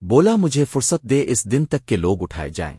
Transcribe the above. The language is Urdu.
بولا مجھے فرصت دے اس دن تک کہ لوگ اٹھائے جائیں۔